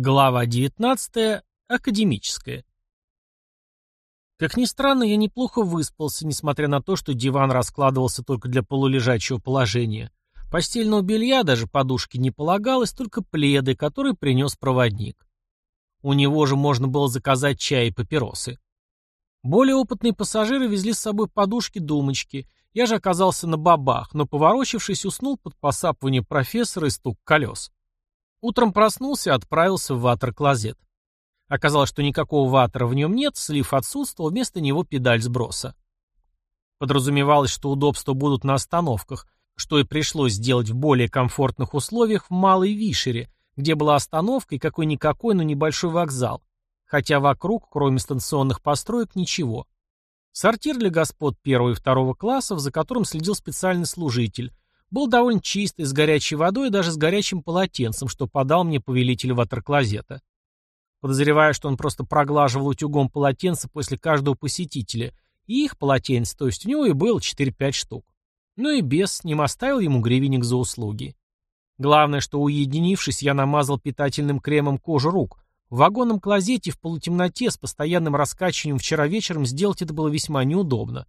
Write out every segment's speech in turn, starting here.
Глава 19. Академическая. Как ни странно, я неплохо выспался, несмотря на то, что диван раскладывался только для полулежачего положения. Постельного белья, даже подушки не полагалось, только пледы, которые принес проводник. У него же можно было заказать чай и папиросы. Более опытные пассажиры везли с собой подушки-думочки. Я же оказался на бабах, но, поворочившись, уснул под посапывание профессора и стук колес. Утром проснулся и отправился в ватер-клозет. Оказалось, что никакого ватера в нем нет, слив отсутствовал, вместо него педаль сброса. Подразумевалось, что удобства будут на остановках, что и пришлось сделать в более комфортных условиях в Малой Вишере, где была остановка и какой-никакой, но небольшой вокзал, хотя вокруг, кроме станционных построек, ничего. Сортир для господ первого и второго классов, за которым следил специальный служитель, был довольно чистый, с горячей водой и даже с горячим полотенцем, что подал мне повелитель ватерклозета. Подозреваю, что он просто проглаживал утюгом полотенца после каждого посетителя, и их полотенце, то есть у него и было 4-5 штук. Ну и бес с ним оставил ему гривенник за услуги. Главное, что уединившись, я намазал питательным кремом кожу рук. В вагонном клозете в полутемноте с постоянным раскачиванием вчера вечером сделать это было весьма неудобно.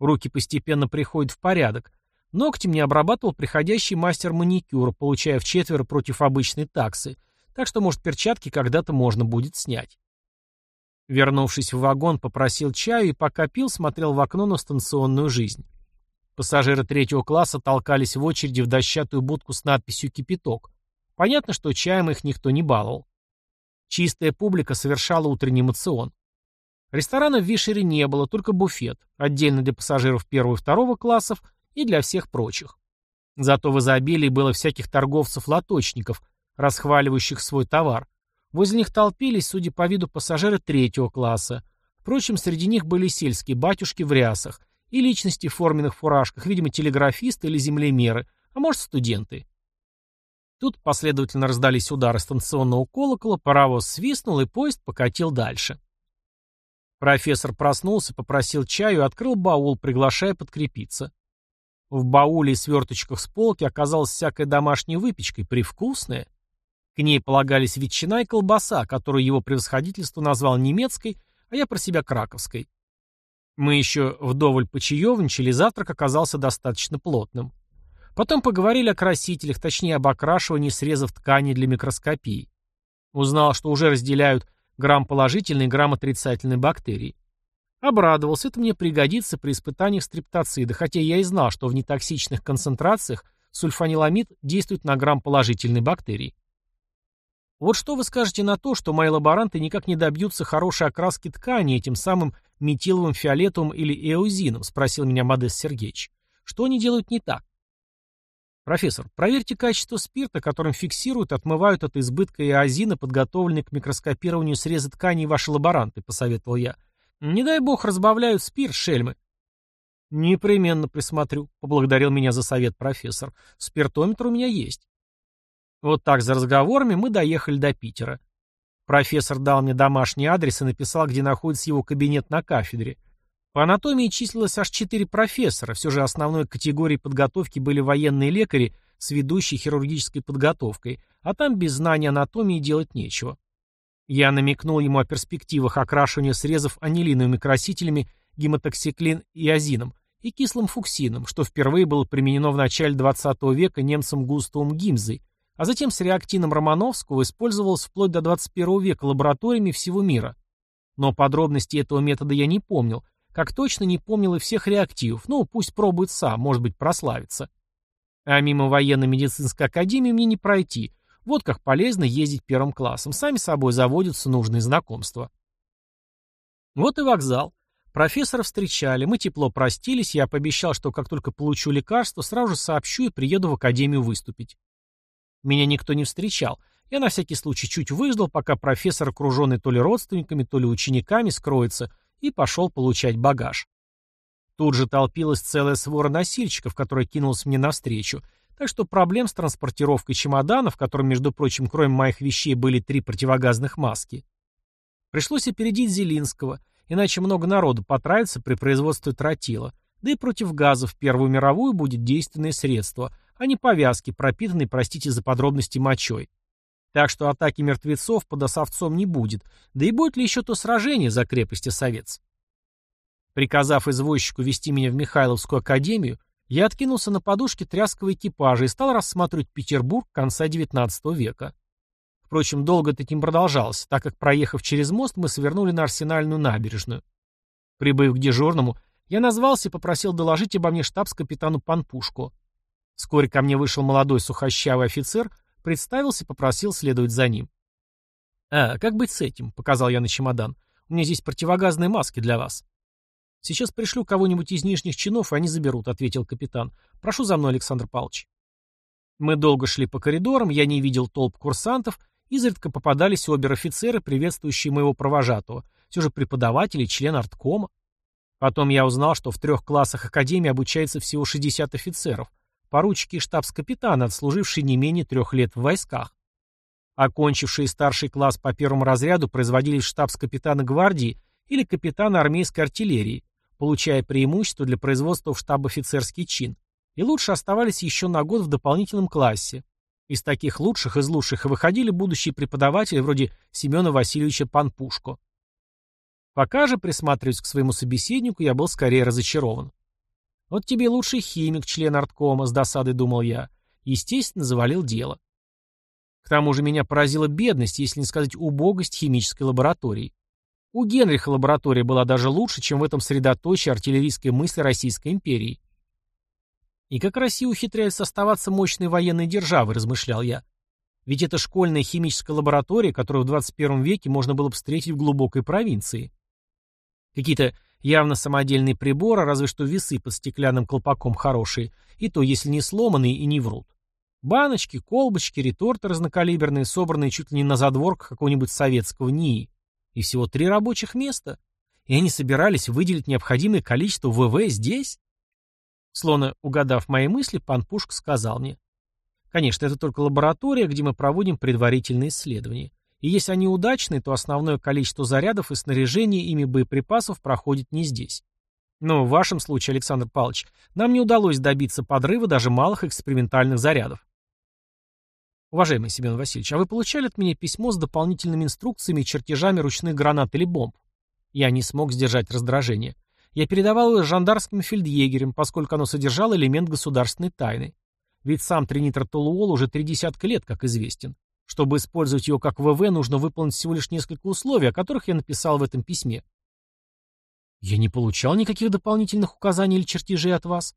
Руки постепенно приходят в порядок, Ногти мне обрабатывал приходящий мастер маникюра, получая в четверо против обычной таксы, так что, может, перчатки когда-то можно будет снять. Вернувшись в вагон, попросил чаю и, пока пил, смотрел в окно на станционную жизнь. Пассажиры третьего класса толкались в очереди в дощатую будку с надписью «Кипяток». Понятно, что чаем их никто не баловал. Чистая публика совершала утренний мацион. Ресторана в Вишере не было, только буфет, отдельно для пассажиров первого и второго классов и для всех прочих. Зато в изобилии было всяких торговцев-лоточников, расхваливающих свой товар. Возле них толпились, судя по виду, пассажиры третьего класса. Впрочем, среди них были сельские батюшки в рясах и личности в форменных фуражках, видимо, телеграфисты или землемеры, а может, студенты. Тут последовательно раздались удары станционного колокола, паровоз свистнул, и поезд покатил дальше. Профессор проснулся, попросил чаю и открыл баул, приглашая подкрепиться. В бауле и сверточках с полки оказалась всякая домашняя выпечка, привкусная. К ней полагались ветчина и колбаса, которую его превосходительство назвал немецкой, а я про себя краковской. Мы еще вдоволь почаевничали, завтрак оказался достаточно плотным. Потом поговорили о красителях, точнее об окрашивании срезов ткани для микроскопии. Узнал, что уже разделяют грамм положительной и грамм отрицательной бактерий. Обрадовался, это мне пригодится при испытаниях стриптоцида, хотя я и знал, что в нетоксичных концентрациях сульфаниламид действует на грамм положительной бактерии. Вот что вы скажете на то, что мои лаборанты никак не добьются хорошей окраски ткани этим самым метиловым фиолетовым или эозином, спросил меня Модест Сергеевич. Что они делают не так? Профессор, проверьте качество спирта, которым фиксируют, отмывают от избытка эозина, подготовленный к микроскопированию срезы тканей ваши лаборанты, посоветовал я. Не дай бог разбавляют спирт, шельмы. Непременно присмотрю, поблагодарил меня за совет профессор. Спиртометр у меня есть. Вот так за разговорами мы доехали до Питера. Профессор дал мне домашний адрес и написал, где находится его кабинет на кафедре. По анатомии числилось аж четыре профессора, все же основной категорией подготовки были военные лекари с ведущей хирургической подготовкой, а там без знания анатомии делать нечего. Я намекнул ему о перспективах окрашивания срезов анилиновыми красителями гематоксиклин и азином и кислым фуксином, что впервые было применено в начале 20 века немцем Густавом Гимзой, а затем с реактином Романовского использовалось вплоть до 21 века лабораториями всего мира. Но подробности этого метода я не помнил, как точно не помнил и всех реактивов, ну пусть пробует сам, может быть прославится. А мимо военно-медицинской академии мне не пройти – вот как полезно ездить первым классом. Сами собой заводятся нужные знакомства. Вот и вокзал. Профессора встречали, мы тепло простились, я пообещал, что как только получу лекарство, сразу же сообщу и приеду в академию выступить. Меня никто не встречал. Я на всякий случай чуть выждал, пока профессор, окруженный то ли родственниками, то ли учениками, скроется, и пошел получать багаж. Тут же толпилась целая свора носильщиков, которая кинулась мне навстречу, так что проблем с транспортировкой чемоданов, которым, между прочим, кроме моих вещей были три противогазных маски, пришлось опередить Зелинского, иначе много народу потратится при производстве тротила. Да и против газов в Первую мировую будет действенное средство, а не повязки, пропитанные, простите за подробности, мочой. Так что атаки мертвецов под Осовцом не будет, да и будет ли еще то сражение за крепости Осовец. Приказав извозчику вести меня в Михайловскую академию, я откинулся на подушке тряского экипажа и стал рассматривать Петербург конца XIX века. Впрочем, долго это не продолжалось, так как, проехав через мост, мы свернули на арсенальную набережную. Прибыв к дежурному, я назвался и попросил доложить обо мне штабс-капитану Панпушку. Вскоре ко мне вышел молодой сухощавый офицер, представился и попросил следовать за ним. «А, как быть с этим?» — показал я на чемодан. «У меня здесь противогазные маски для вас». «Сейчас пришлю кого-нибудь из нижних чинов, и они заберут», — ответил капитан. «Прошу за мной, Александр Павлович». Мы долго шли по коридорам, я не видел толп курсантов, изредка попадались обер-офицеры, приветствующие моего провожатого, все же преподаватели, член арткома. Потом я узнал, что в трех классах академии обучается всего 60 офицеров, поручики и штабс-капитаны, отслужившие не менее трех лет в войсках. Окончившие старший класс по первому разряду производились штабс-капитана гвардии или капитана армейской артиллерии, получая преимущество для производства в штаб-офицерский чин, и лучше оставались еще на год в дополнительном классе. Из таких лучших из лучших выходили будущие преподаватели вроде Семена Васильевича Панпушко. Пока же, присматриваясь к своему собеседнику, я был скорее разочарован. «Вот тебе лучший химик, член арткома», — с досадой думал я. Естественно, завалил дело. К тому же меня поразила бедность, если не сказать убогость химической лаборатории. У Генриха лаборатория была даже лучше, чем в этом средоточии артиллерийской мысли Российской империи. И как Россия ухитряется оставаться мощной военной державой, размышлял я. Ведь это школьная химическая лаборатория, которую в 21 веке можно было бы встретить в глубокой провинции. Какие-то явно самодельные приборы, разве что весы под стеклянным колпаком хорошие, и то, если не сломанные и не врут. Баночки, колбочки, реторты разнокалиберные, собранные чуть ли не на задворках какого-нибудь советского НИИ. И всего три рабочих места. И они собирались выделить необходимое количество ВВ здесь? Словно угадав мои мысли, пан Пушка сказал мне. Конечно, это только лаборатория, где мы проводим предварительные исследования. И если они удачны, то основное количество зарядов и снаряжения ими боеприпасов проходит не здесь. Но в вашем случае, Александр Павлович, нам не удалось добиться подрыва даже малых экспериментальных зарядов. Уважаемый Семен Васильевич, а вы получали от меня письмо с дополнительными инструкциями и чертежами ручных гранат или бомб? Я не смог сдержать раздражение. Я передавал его жандарским фельдъегерям, поскольку оно содержало элемент государственной тайны. Ведь сам тринитротолуол уже три десятка лет как известен. Чтобы использовать его как ВВ, нужно выполнить всего лишь несколько условий, о которых я написал в этом письме. Я не получал никаких дополнительных указаний или чертежей от вас.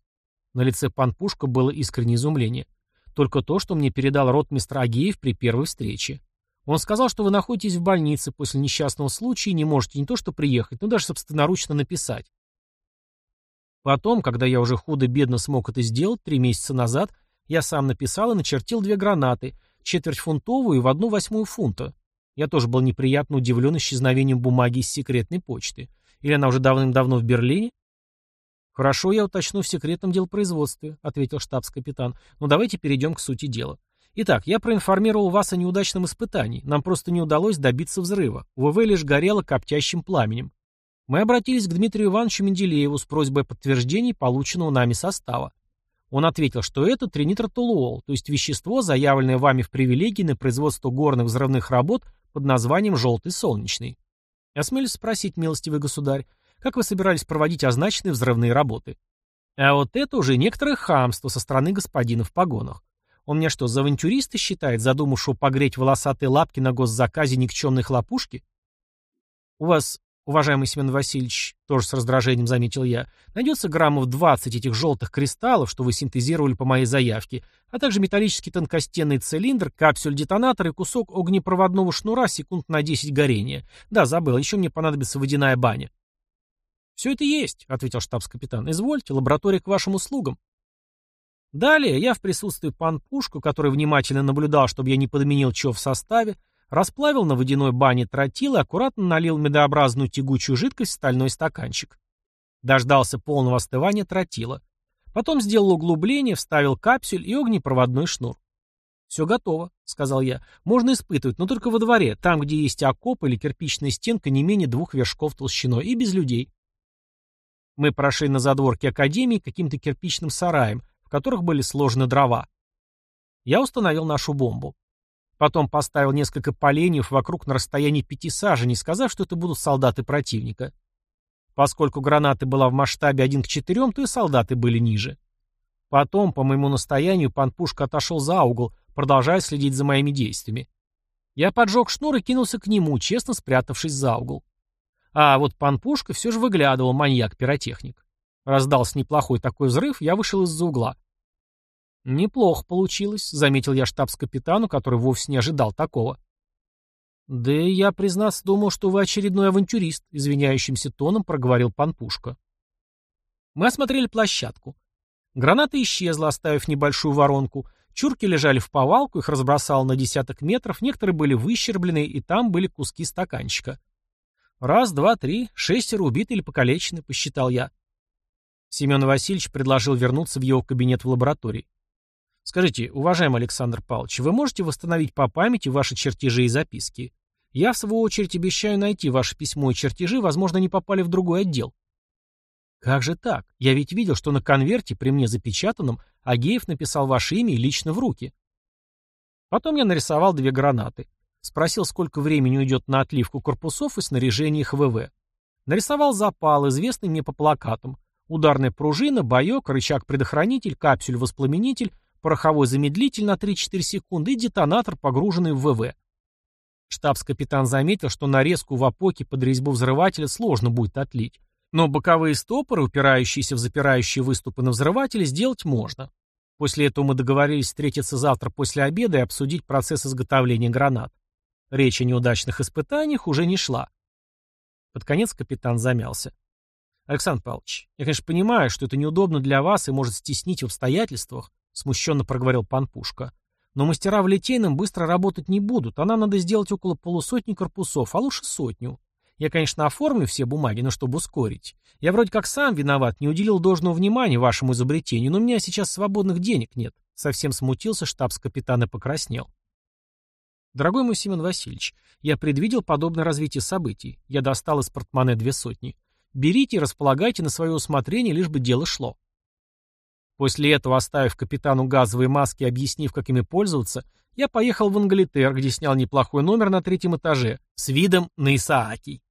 На лице пан Пушка было искреннее изумление. Только то, что мне передал ротмистр Агеев при первой встрече. Он сказал, что вы находитесь в больнице после несчастного случая и не можете не то что приехать, но даже собственноручно написать. Потом, когда я уже худо-бедно смог это сделать, три месяца назад, я сам написал и начертил две гранаты, четвертьфунтовую и в одну восьмую фунта. Я тоже был неприятно удивлен исчезновением бумаги из секретной почты. Или она уже давным-давно в Берлине? «Хорошо, я уточню в секретном делопроизводстве», — ответил штабс-капитан. «Но давайте перейдем к сути дела. Итак, я проинформировал вас о неудачном испытании. Нам просто не удалось добиться взрыва. ВВ лишь горело коптящим пламенем. Мы обратились к Дмитрию Ивановичу Менделееву с просьбой о подтверждении полученного нами состава. Он ответил, что это тринитротолуол, то есть вещество, заявленное вами в привилегии на производство горных взрывных работ под названием «желтый солнечный». Осмелюсь спросить, милостивый государь, как вы собирались проводить означенные взрывные работы? А вот это уже некоторое хамство со стороны господина в погонах. Он меня что, за авантюриста считает, задумавшего погреть волосатые лапки на госзаказе никчемной хлопушки? У вас, уважаемый Семен Васильевич, тоже с раздражением заметил я, найдется граммов 20 этих желтых кристаллов, что вы синтезировали по моей заявке, а также металлический тонкостенный цилиндр, капсюль-детонатор и кусок огнепроводного шнура секунд на 10 горения. Да, забыл, еще мне понадобится водяная баня. «Все это есть», — ответил штабс-капитан. «Извольте, лаборатория к вашим услугам». Далее я в присутствии пан Пушку, который внимательно наблюдал, чтобы я не подменил чего в составе, расплавил на водяной бане тротил и аккуратно налил медообразную тягучую жидкость в стальной стаканчик. Дождался полного остывания тротила. Потом сделал углубление, вставил капсюль и огнепроводной шнур. «Все готово», — сказал я. «Можно испытывать, но только во дворе, там, где есть окоп или кирпичная стенка не менее двух вершков толщиной и без людей». Мы прошли на задворке академии каким-то кирпичным сараем, в которых были сложены дрова. Я установил нашу бомбу. Потом поставил несколько поленьев вокруг на расстоянии пяти саженей, сказав, что это будут солдаты противника. Поскольку граната была в масштабе один к четырем, то и солдаты были ниже. Потом, по моему настоянию, панпушка отошел за угол, продолжая следить за моими действиями. Я поджег шнур и кинулся к нему, честно спрятавшись за угол. А вот Пан Пушка все же выглядывал, маньяк-пиротехник. Раздался неплохой такой взрыв, я вышел из-за угла. «Неплохо получилось», — заметил я штабс-капитану, который вовсе не ожидал такого. «Да я, признаться, думал, что вы очередной авантюрист», — извиняющимся тоном проговорил Пан Пушка. Мы осмотрели площадку. Граната исчезла, оставив небольшую воронку. Чурки лежали в повалку, их разбросало на десяток метров, некоторые были выщерблены, и там были куски стаканчика. Раз, два, три, шестеро убиты или покалечены, посчитал я. Семен Васильевич предложил вернуться в его кабинет в лаборатории. Скажите, уважаемый Александр Павлович, вы можете восстановить по памяти ваши чертежи и записки? Я, в свою очередь, обещаю найти ваше письмо и чертежи, возможно, они попали в другой отдел. Как же так? Я ведь видел, что на конверте при мне запечатанном Агеев написал ваше имя и лично в руки. Потом я нарисовал две гранаты. Спросил, сколько времени уйдет на отливку корпусов и снаряжение их ВВ. Нарисовал запал, известный мне по плакатам. Ударная пружина, боек, рычаг-предохранитель, капсюль-воспламенитель, пороховой замедлитель на 3-4 секунды и детонатор, погруженный в ВВ. Штабс-капитан заметил, что нарезку в опоке под резьбу взрывателя сложно будет отлить. Но боковые стопоры, упирающиеся в запирающие выступы на взрывателе, сделать можно. После этого мы договорились встретиться завтра после обеда и обсудить процесс изготовления гранат. Речь о неудачных испытаниях уже не шла. Под конец капитан замялся. «Александр Павлович, я, конечно, понимаю, что это неудобно для вас и может стеснить в обстоятельствах», смущенно проговорил Панпушка. «Но мастера в Литейном быстро работать не будут, а нам надо сделать около полусотни корпусов, а лучше сотню. Я, конечно, оформлю все бумаги, но чтобы ускорить. Я вроде как сам виноват, не уделил должного внимания вашему изобретению, но у меня сейчас свободных денег нет». Совсем смутился штабс-капитан и покраснел. «Дорогой мой Семен Васильевич, я предвидел подобное развитие событий. Я достал из портмоне две сотни. Берите и располагайте на свое усмотрение, лишь бы дело шло». После этого, оставив капитану газовые маски и объяснив, как ими пользоваться, я поехал в Англитер, где снял неплохой номер на третьем этаже, с видом на Исааки.